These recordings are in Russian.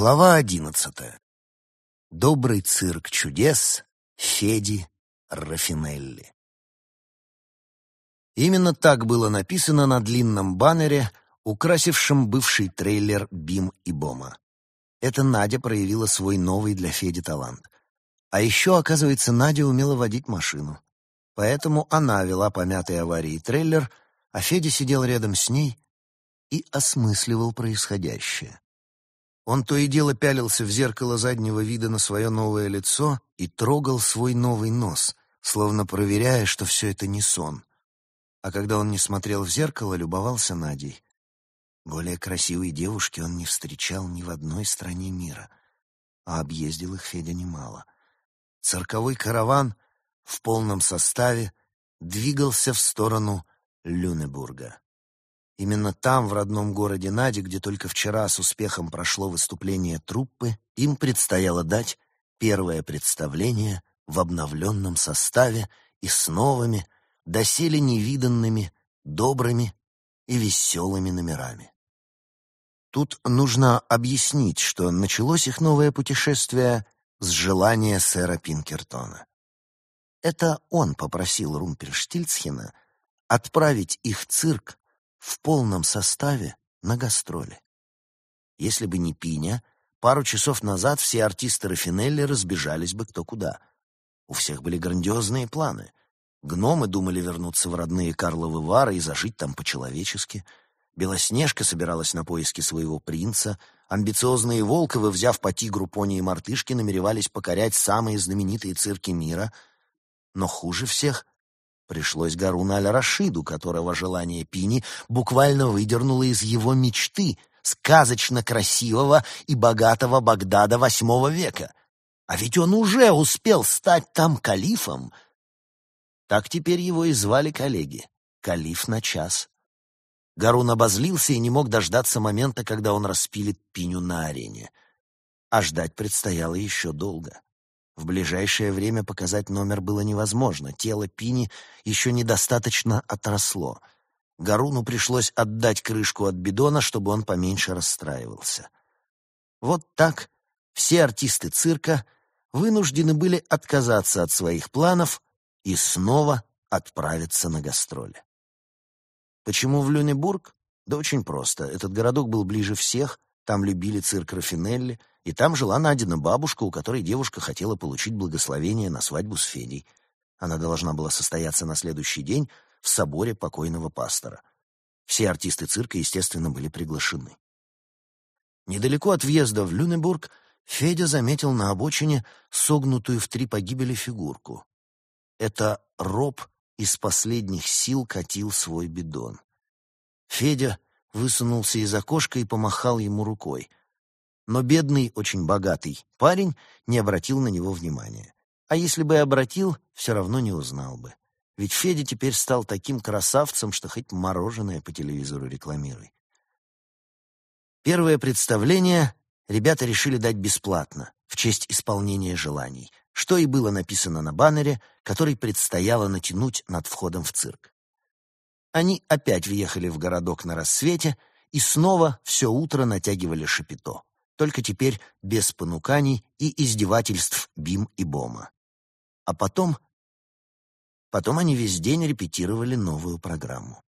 Глава одиннадцатая. Добрый цирк чудес Феди Рафинелли. Именно так было написано на длинном баннере, украсившем бывший трейлер «Бим и Бома». Это Надя проявила свой новый для Феди талант. А еще, оказывается, Надя умела водить машину. Поэтому она вела помятый аварии трейлер, а Федя сидел рядом с ней и осмысливал происходящее. Он то и дело пялился в зеркало заднего вида на свое новое лицо и трогал свой новый нос, словно проверяя, что все это не сон. А когда он не смотрел в зеркало, любовался Надей. Более красивой девушки он не встречал ни в одной стране мира, а объездил их Федя немало. Цирковой караван в полном составе двигался в сторону Люнебурга. Именно там, в родном городе Нади, где только вчера с успехом прошло выступление труппы, им предстояло дать первое представление в обновленном составе и с новыми, доселе невиданными, добрыми и веселыми номерами. Тут нужно объяснить, что началось их новое путешествие с желания сэра Пинкертона. Это он попросил Румпельштильцхена отправить их цирк в полном составе на гастроли. Если бы не Пиня, пару часов назад все артисты Рафинелли разбежались бы кто куда. У всех были грандиозные планы. Гномы думали вернуться в родные Карловы Вары и зажить там по-человечески. Белоснежка собиралась на поиски своего принца. Амбициозные Волковы, взяв по тигру, пони и мартышки, намеревались покорять самые знаменитые цирки мира. Но хуже всех Пришлось Гаруна Аль-Рашиду, которого желание Пини буквально выдернуло из его мечты сказочно красивого и богатого Багдада восьмого века. А ведь он уже успел стать там калифом. Так теперь его и звали коллеги. Калиф на час. Гарун обозлился и не мог дождаться момента, когда он распилит Пиню на арене. А ждать предстояло еще долго. В ближайшее время показать номер было невозможно. Тело Пини еще недостаточно отросло. Гаруну пришлось отдать крышку от бидона, чтобы он поменьше расстраивался. Вот так все артисты цирка вынуждены были отказаться от своих планов и снова отправиться на гастроли. Почему в Люнебург? Да очень просто. Этот городок был ближе всех, там любили цирк Рафинелли, и там жила Надина бабушка, у которой девушка хотела получить благословение на свадьбу с Федей. Она должна была состояться на следующий день в соборе покойного пастора. Все артисты цирка, естественно, были приглашены. Недалеко от въезда в Люнебург Федя заметил на обочине согнутую в три погибели фигурку. Это Роб из последних сил катил свой бидон. Федя высунулся из окошка и помахал ему рукой но бедный, очень богатый парень не обратил на него внимания. А если бы и обратил, все равно не узнал бы. Ведь Федя теперь стал таким красавцем, что хоть мороженое по телевизору рекламируй. Первое представление ребята решили дать бесплатно, в честь исполнения желаний, что и было написано на баннере, который предстояло натянуть над входом в цирк. Они опять въехали в городок на рассвете и снова все утро натягивали шапито только теперь без понуканий и издевательств Бим и Бома. А потом... Потом они весь день репетировали новую программу.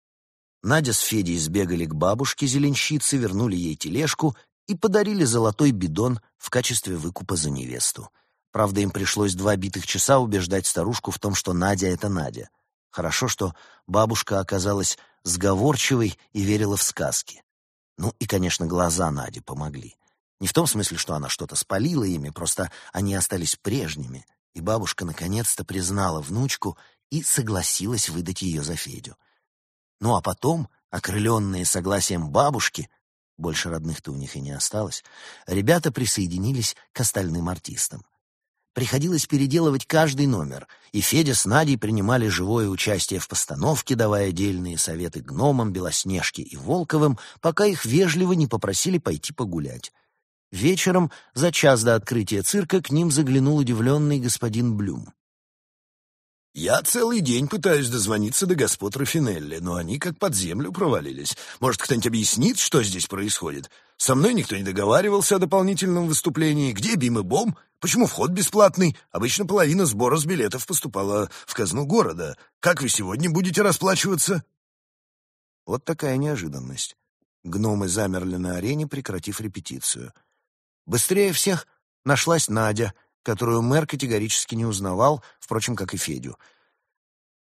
Надя с Федей сбегали к бабушке-зеленщице, вернули ей тележку и подарили золотой бидон в качестве выкупа за невесту. Правда, им пришлось два битых часа убеждать старушку в том, что Надя — это Надя. Хорошо, что бабушка оказалась сговорчивой и верила в сказки. Ну и, конечно, глаза Нади помогли. Не в том смысле, что она что-то спалила ими, просто они остались прежними, и бабушка наконец-то признала внучку и согласилась выдать ее за Федю. Ну а потом, окрыленные согласием бабушки, больше родных-то у них и не осталось, ребята присоединились к остальным артистам. Приходилось переделывать каждый номер, и Федя с Надей принимали живое участие в постановке, давая отдельные советы гномам, Белоснежке и Волковым, пока их вежливо не попросили пойти погулять. Вечером, за час до открытия цирка, к ним заглянул удивленный господин Блюм. Я целый день пытаюсь дозвониться до господ Рафинелли, но они как под землю провалились. Может, кто-нибудь объяснит, что здесь происходит? Со мной никто не договаривался о дополнительном выступлении. Где Бим и Бом? Почему вход бесплатный? Обычно половина сбора с билетов поступала в казну города. Как вы сегодня будете расплачиваться? Вот такая неожиданность. Гномы замерли на арене, прекратив репетицию. Быстрее всех нашлась Надя — которую мэр категорически не узнавал, впрочем, как и Федю.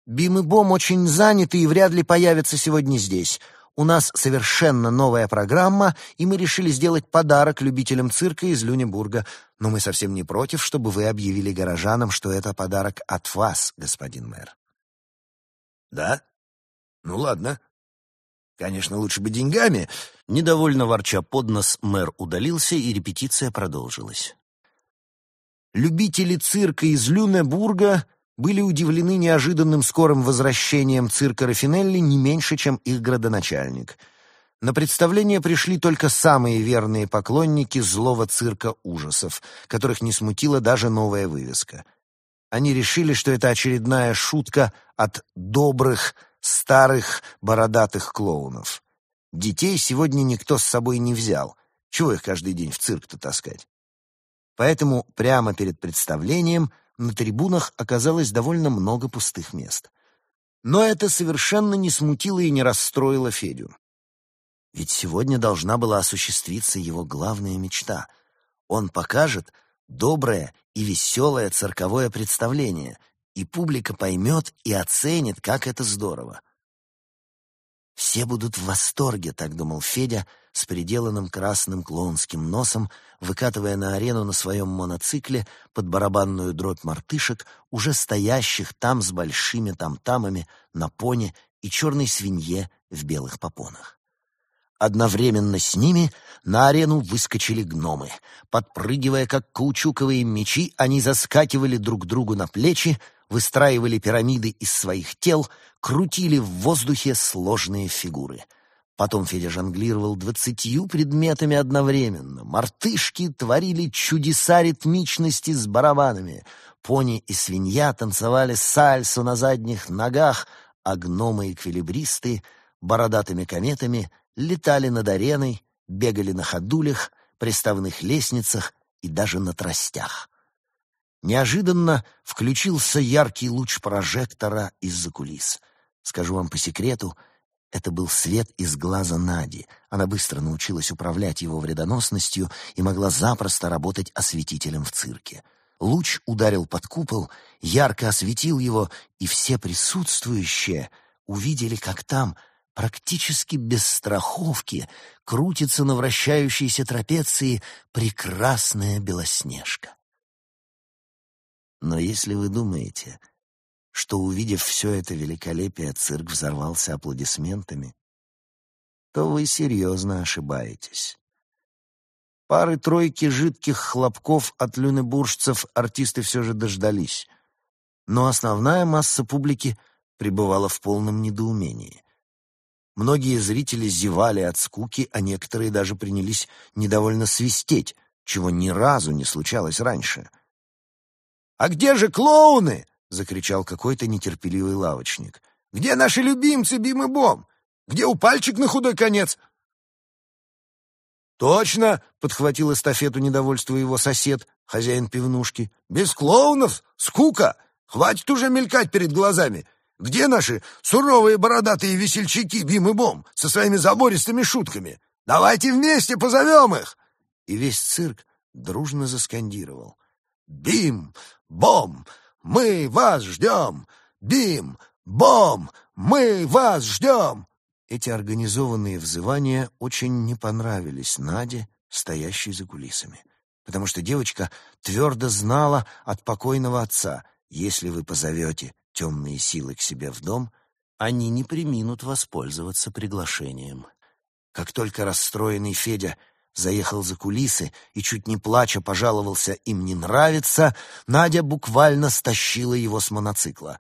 «Бим и Бом очень заняты и вряд ли появятся сегодня здесь. У нас совершенно новая программа, и мы решили сделать подарок любителям цирка из Люнебурга. Но мы совсем не против, чтобы вы объявили горожанам, что это подарок от вас, господин мэр». «Да? Ну ладно. Конечно, лучше бы деньгами». Недовольно ворча под нос, мэр удалился, и репетиция продолжилась. Любители цирка из Люнебурга были удивлены неожиданным скорым возвращением цирка Рафинелли не меньше, чем их градоначальник. На представление пришли только самые верные поклонники злого цирка ужасов, которых не смутила даже новая вывеска. Они решили, что это очередная шутка от добрых, старых, бородатых клоунов. Детей сегодня никто с собой не взял. Чего их каждый день в цирк-то таскать? Поэтому прямо перед представлением на трибунах оказалось довольно много пустых мест. Но это совершенно не смутило и не расстроило Федю. Ведь сегодня должна была осуществиться его главная мечта. Он покажет доброе и веселое цирковое представление, и публика поймет и оценит, как это здорово. Все будут в восторге, так думал Федя, с приделанным красным клоунским носом, выкатывая на арену на своем моноцикле под барабанную дробь мартышек, уже стоящих там с большими там-тамами на пони и черной свинье в белых попонах. Одновременно с ними на арену выскочили гномы. Подпрыгивая, как каучуковые мечи, они заскакивали друг другу на плечи, выстраивали пирамиды из своих тел, крутили в воздухе сложные фигуры. Потом Федя жонглировал двадцатью предметами одновременно. Мартышки творили чудеса ритмичности с барабанами. Пони и свинья танцевали сальсу на задних ногах, а гномы-эквилибристы бородатыми кометами летали над ареной, бегали на ходулях, приставных лестницах и даже на тростях. Неожиданно включился яркий луч прожектора из-за кулис. Скажу вам по секрету, это был свет из глаза Нади. Она быстро научилась управлять его вредоносностью и могла запросто работать осветителем в цирке. Луч ударил под купол, ярко осветил его, и все присутствующие увидели, как там, практически без страховки, крутится на вращающейся трапеции прекрасная Белоснежка. Но если вы думаете, что, увидев все это великолепие, цирк взорвался аплодисментами, то вы серьезно ошибаетесь. Пары-тройки жидких хлопков от люнебуржцев артисты все же дождались, но основная масса публики пребывала в полном недоумении. Многие зрители зевали от скуки, а некоторые даже принялись недовольно свистеть, чего ни разу не случалось раньше — «А где же клоуны?» — закричал какой-то нетерпеливый лавочник. «Где наши любимцы Бим и Бом? Где у пальчик на худой конец?» «Точно!» — подхватил эстафету недовольства его сосед, хозяин пивнушки. «Без клоунов? Скука! Хватит уже мелькать перед глазами! Где наши суровые бородатые весельчаки Бим и Бом со своими забористыми шутками? Давайте вместе позовем их!» И весь цирк дружно заскандировал. «Бим! Бом! Мы вас ждем! Бим! Бом! Мы вас ждем!» Эти организованные взывания очень не понравились Наде, стоящей за кулисами, потому что девочка твердо знала от покойного отца, если вы позовете темные силы к себе в дом, они не приминут воспользоваться приглашением. Как только расстроенный Федя заехал за кулисы и, чуть не плача, пожаловался «им не нравится», Надя буквально стащила его с моноцикла.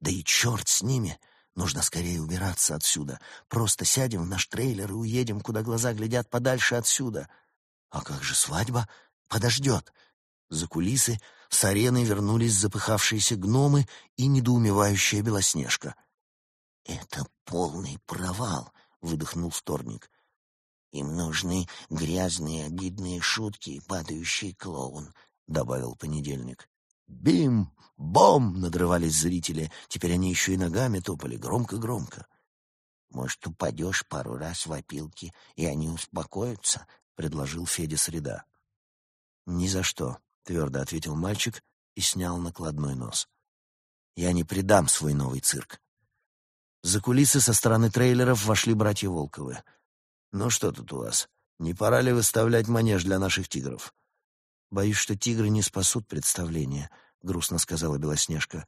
«Да и черт с ними! Нужно скорее убираться отсюда. Просто сядем в наш трейлер и уедем, куда глаза глядят подальше отсюда. А как же свадьба? Подождет. За кулисы с арены вернулись запыхавшиеся гномы и недоумевающая Белоснежка. «Это полный провал», — выдохнул вторник. «Им нужны грязные обидные шутки и падающий клоун», — добавил понедельник. «Бим! Бом!» — надрывались зрители. Теперь они еще и ногами топали громко-громко. «Может, упадешь пару раз в опилки, и они успокоятся?» — предложил Федя Среда. «Ни за что», — твердо ответил мальчик и снял накладной нос. «Я не предам свой новый цирк». За кулисы со стороны трейлеров вошли братья Волковы. «Ну что тут у вас? Не пора ли выставлять манеж для наших тигров?» «Боюсь, что тигры не спасут представление», — грустно сказала Белоснежка.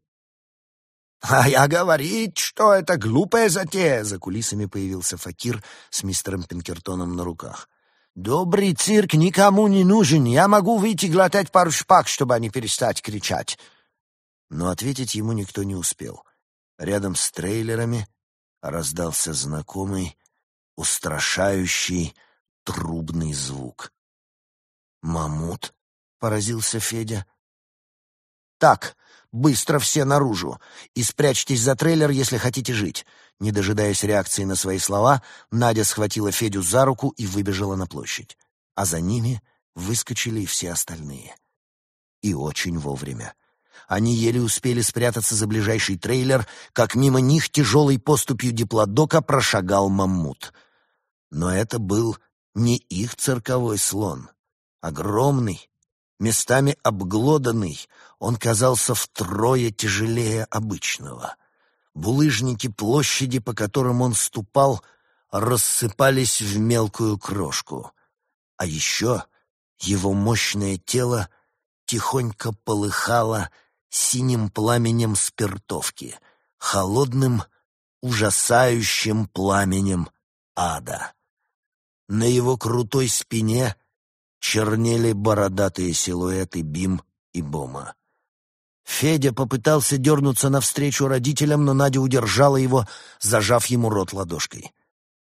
«А я говорить, что это глупая затея!» За кулисами появился Факир с мистером Пинкертоном на руках. «Добрый цирк никому не нужен. Я могу выйти глотать пару шпак, чтобы они перестать кричать». Но ответить ему никто не успел. Рядом с трейлерами раздался знакомый, устрашающий трубный звук. «Мамут?» — поразился Федя. «Так, быстро все наружу и спрячьтесь за трейлер, если хотите жить. Не дожидаясь реакции на свои слова, Надя схватила Федю за руку и выбежала на площадь. А за ними выскочили и все остальные. И очень вовремя. Они еле успели спрятаться за ближайший трейлер, как мимо них тяжелой поступью диплодока прошагал маммут. Но это был не их цирковой слон. Огромный, местами обглоданный, он казался втрое тяжелее обычного. Булыжники площади, по которым он ступал, рассыпались в мелкую крошку. А еще его мощное тело тихонько полыхало синим пламенем спиртовки, холодным, ужасающим пламенем ада. На его крутой спине чернели бородатые силуэты Бим и Бома. Федя попытался дернуться навстречу родителям, но Надя удержала его, зажав ему рот ладошкой.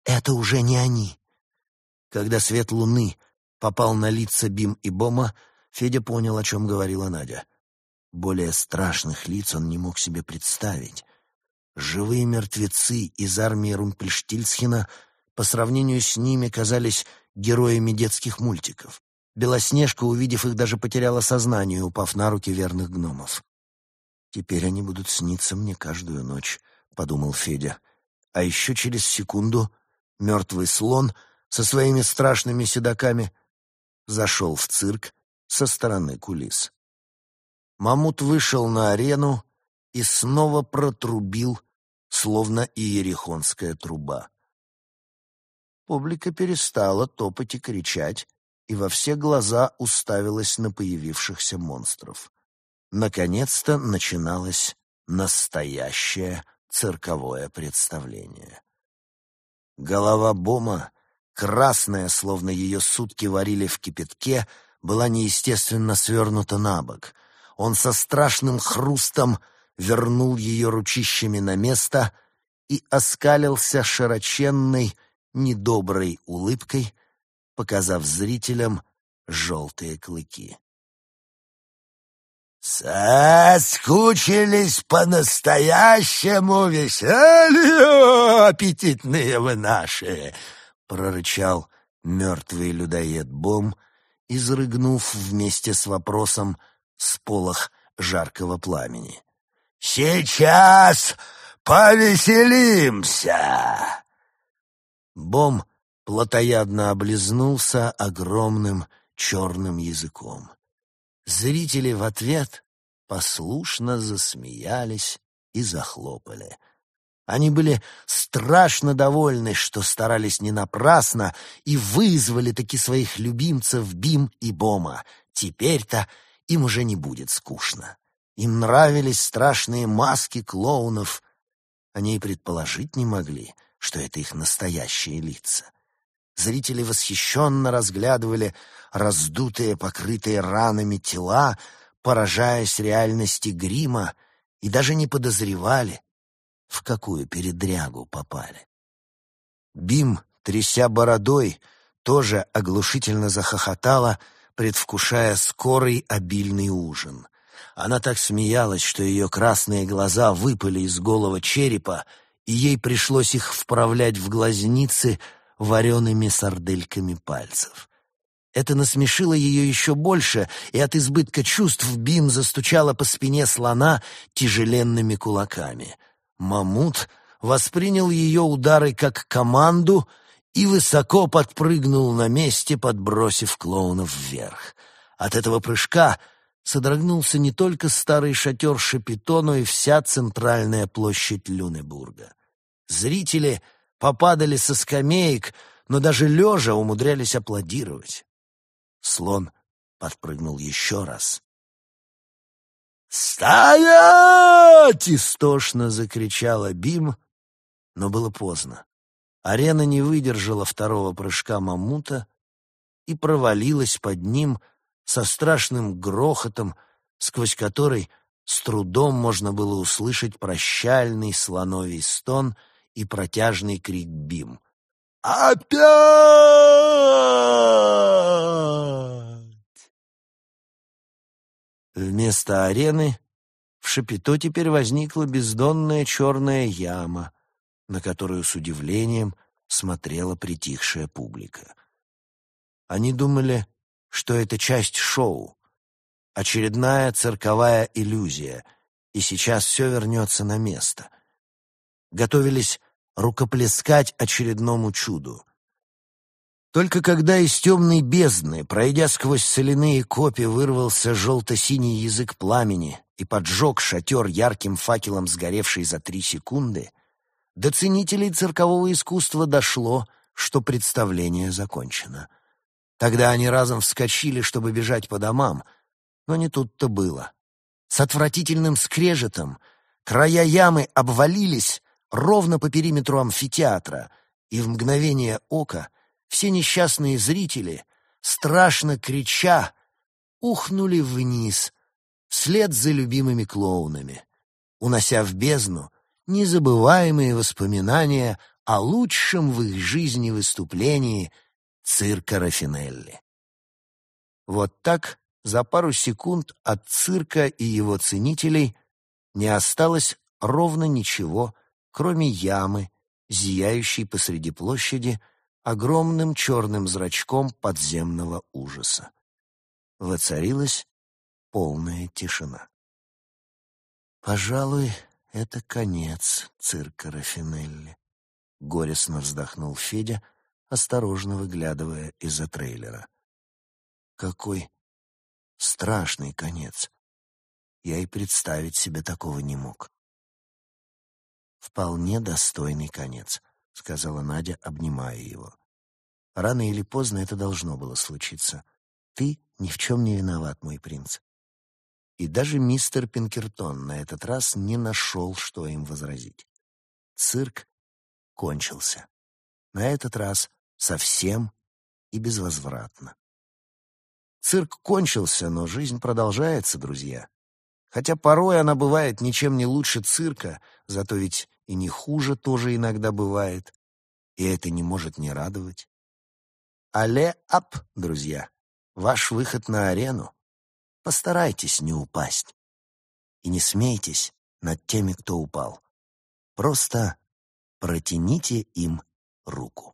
«Это уже не они». Когда свет луны попал на лица Бим и Бома, Федя понял, о чем говорила Надя. Более страшных лиц он не мог себе представить. Живые мертвецы из армии Румпельштильцхена по сравнению с ними казались героями детских мультиков. Белоснежка, увидев их, даже потеряла сознание, упав на руки верных гномов. «Теперь они будут сниться мне каждую ночь», — подумал Федя. А еще через секунду мертвый слон со своими страшными седаками зашел в цирк со стороны кулис. Мамут вышел на арену и снова протрубил, словно иерихонская труба. Публика перестала топать и кричать, и во все глаза уставилась на появившихся монстров. Наконец-то начиналось настоящее цирковое представление. Голова Бома, красная, словно ее сутки варили в кипятке, была неестественно свернута на бок. Он со страшным хрустом вернул ее ручищами на место и оскалился широченной, недоброй улыбкой, показав зрителям желтые клыки. «Соскучились по-настоящему веселью, аппетитные вы наши!» — прорычал мертвый людоед Бом, изрыгнув вместе с вопросом сполох жаркого пламени. «Сейчас повеселимся!» Бом плотоядно облизнулся огромным черным языком. Зрители в ответ послушно засмеялись и захлопали. Они были страшно довольны, что старались не напрасно и вызвали таки своих любимцев Бим и Бома. Теперь-то им уже не будет скучно. Им нравились страшные маски клоунов. Они и предположить не могли, что это их настоящие лица. Зрители восхищенно разглядывали раздутые, покрытые ранами тела, поражаясь реальности грима, и даже не подозревали, в какую передрягу попали. Бим, тряся бородой, тоже оглушительно захохотала, предвкушая скорый обильный ужин. Она так смеялась, что ее красные глаза выпали из голого черепа, и ей пришлось их вправлять в глазницы вареными сардельками пальцев. Это насмешило ее еще больше, и от избытка чувств Бим застучала по спине слона тяжеленными кулаками. Мамут воспринял ее удары как команду и высоко подпрыгнул на месте, подбросив клоунов вверх. От этого прыжка содрогнулся не только старый шатер Шапито, но и вся центральная площадь Люнебурга. Зрители попадали со скамеек, но даже лежа умудрялись аплодировать. Слон подпрыгнул еще раз. «Стоять!» — истошно закричала Бим, но было поздно. Арена не выдержала второго прыжка мамута и провалилась под ним со страшным грохотом, сквозь который с трудом можно было услышать прощальный слоновий стон и протяжный крик Бим. «Опять!» Вместо арены в Шапито теперь возникла бездонная черная яма, на которую с удивлением смотрела притихшая публика. Они думали, что это часть шоу, очередная цирковая иллюзия, и сейчас все вернется на место. Готовились рукоплескать очередному чуду. Только когда из темной бездны, пройдя сквозь соляные копи, вырвался желто-синий язык пламени и поджег шатер ярким факелом, сгоревший за три секунды, до ценителей циркового искусства дошло, что представление закончено. Тогда они разом вскочили, чтобы бежать по домам, но не тут-то было. С отвратительным скрежетом края ямы обвалились ровно по периметру амфитеатра, и в мгновение ока — все несчастные зрители, страшно крича, ухнули вниз, вслед за любимыми клоунами, унося в бездну незабываемые воспоминания о лучшем в их жизни выступлении цирка Рафинелли. Вот так за пару секунд от цирка и его ценителей не осталось ровно ничего, кроме ямы, зияющей посреди площади, огромным черным зрачком подземного ужаса. Воцарилась полная тишина. «Пожалуй, это конец цирка Рафинелли», — горестно вздохнул Федя, осторожно выглядывая из-за трейлера. «Какой страшный конец! Я и представить себе такого не мог». «Вполне достойный конец», — сказала Надя, обнимая его. «Рано или поздно это должно было случиться. Ты ни в чем не виноват, мой принц». И даже мистер Пинкертон на этот раз не нашел, что им возразить. Цирк кончился. На этот раз совсем и безвозвратно. Цирк кончился, но жизнь продолжается, друзья. Хотя порой она бывает ничем не лучше цирка, зато ведь и не хуже тоже иногда бывает, и это не может не радовать. Але ап, друзья, ваш выход на арену. Постарайтесь не упасть. И не смейтесь над теми, кто упал. Просто протяните им руку.